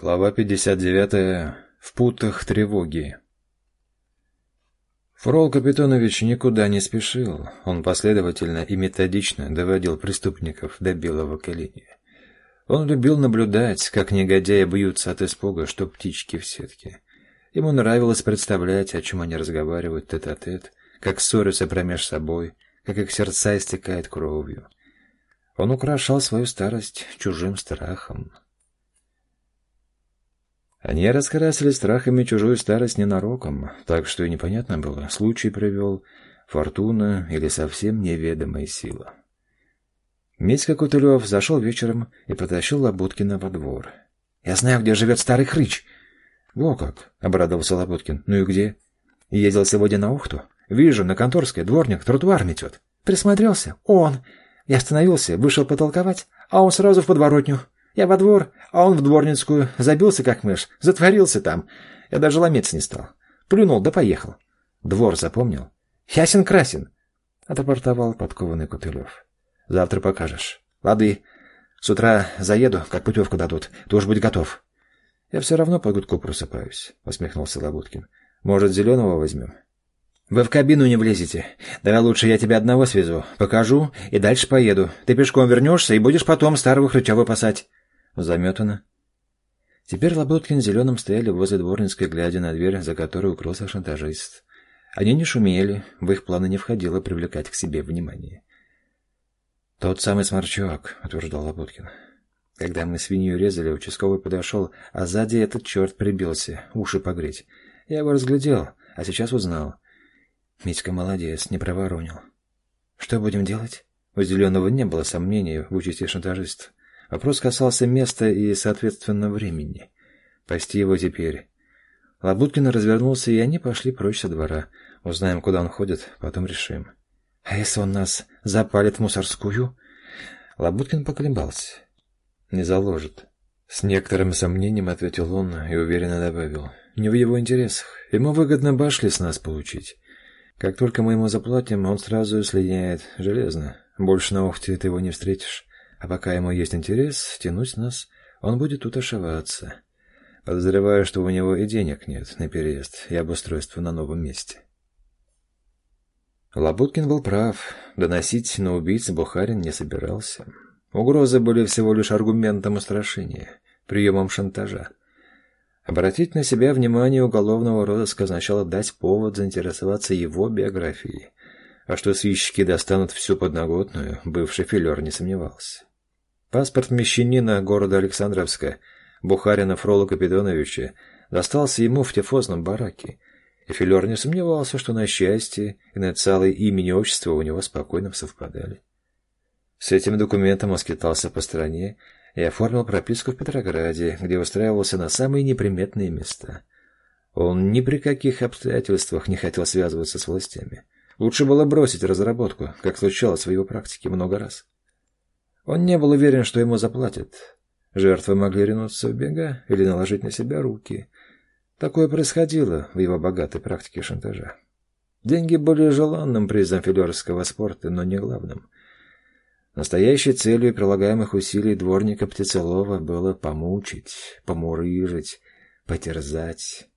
Глава 59. В путах тревоги. Фрол Капитонович никуда не спешил. Он последовательно и методично доводил преступников до белого коленя. Он любил наблюдать, как негодяи бьются от испуга, что птички в сетке. Ему нравилось представлять, о чем они разговаривают тет-а-тет, -тет, как ссорятся промеж собой, как их сердца истекают кровью. Он украшал свою старость чужим страхом, они раскрасили страхами чужую старость ненароком, так что и непонятно было, случай привел, фортуна или совсем неведомая сила. Митька Кутылев зашел вечером и потащил Лабуткина во двор. «Я знаю, где живет старый хрыч!» «Во как!» — обрадовался Лабуткин. «Ну и где?» «Ездил сегодня на Ухту. Вижу, на Конторской дворник тротуар метет. Присмотрелся. Он!» Я остановился, вышел потолковать, а он сразу в подворотню. Я во двор, а он в дворницкую. Забился, как мышь. Затворился там. Я даже ломиться не стал. Плюнул, да поехал. Двор запомнил? Ясен-красен. Отрапортовал подкованный Кутылев. Завтра покажешь. Лады. С утра заеду, как путевку дадут. Ты уж будь готов. Я все равно по гудку просыпаюсь, усмехнулся Лабуткин. Может, зеленого возьмем? Вы в кабину не влезете. Давай лучше я тебя одного свезу. Покажу и дальше поеду. Ты пешком вернешься и будешь потом старого хрыча выпасать. Заметано. Теперь Лоботкин с Зеленым стояли возле дворницкой, глядя на дверь, за которой укрылся шантажист. Они не шумели, в их планы не входило привлекать к себе внимание. «Тот самый сморчок», — утверждал Лоботкин. Когда мы свинью резали, участковый подошел, а сзади этот черт прибился, уши погреть. Я его разглядел, а сейчас узнал. Митька молодец, не проворонил. «Что будем делать?» У Зеленого не было сомнений в участи шантажиста. Вопрос касался места и, соответственно, времени. Пасти его теперь. Лабуткин развернулся, и они пошли прочь со двора. Узнаем, куда он ходит, потом решим. А если он нас запалит в мусорскую? Лабуткин поколебался. Не заложит. С некоторым сомнением ответил он и уверенно добавил. Не в его интересах. Ему выгодно башли с нас получить. Как только мы ему заплатим, он сразу слиняет железно. Больше на Охте ты его не встретишь. А пока ему есть интерес тянуть нас, он будет тут ошиваться. Подозреваю, что у него и денег нет на переезд и обустройство на новом месте. Лабуткин был прав. Доносить на убийц Бухарин не собирался. Угрозы были всего лишь аргументом устрашения, приемом шантажа. Обратить на себя внимание уголовного розыска означало дать повод заинтересоваться его биографией. А что сыщики достанут всю подноготную, бывший филер не сомневался. Паспорт мещанина города Александровска, Бухарина Фрола Капитоновича, достался ему в тефозном бараке, и Филер не сомневался, что на счастье и на целое имя и отчество у него спокойно совпадали. С этим документом он скитался по стране и оформил прописку в Петрограде, где устраивался на самые неприметные места. Он ни при каких обстоятельствах не хотел связываться с властями. Лучше было бросить разработку, как случалось в его практике много раз. Он не был уверен, что ему заплатят. Жертвы могли ринуться в бега или наложить на себя руки. Такое происходило в его богатой практике шантажа. Деньги были желанным призом филерского спорта, но не главным. Настоящей целью прилагаемых усилий дворника Птицелова было помучить, помурыжить, потерзать.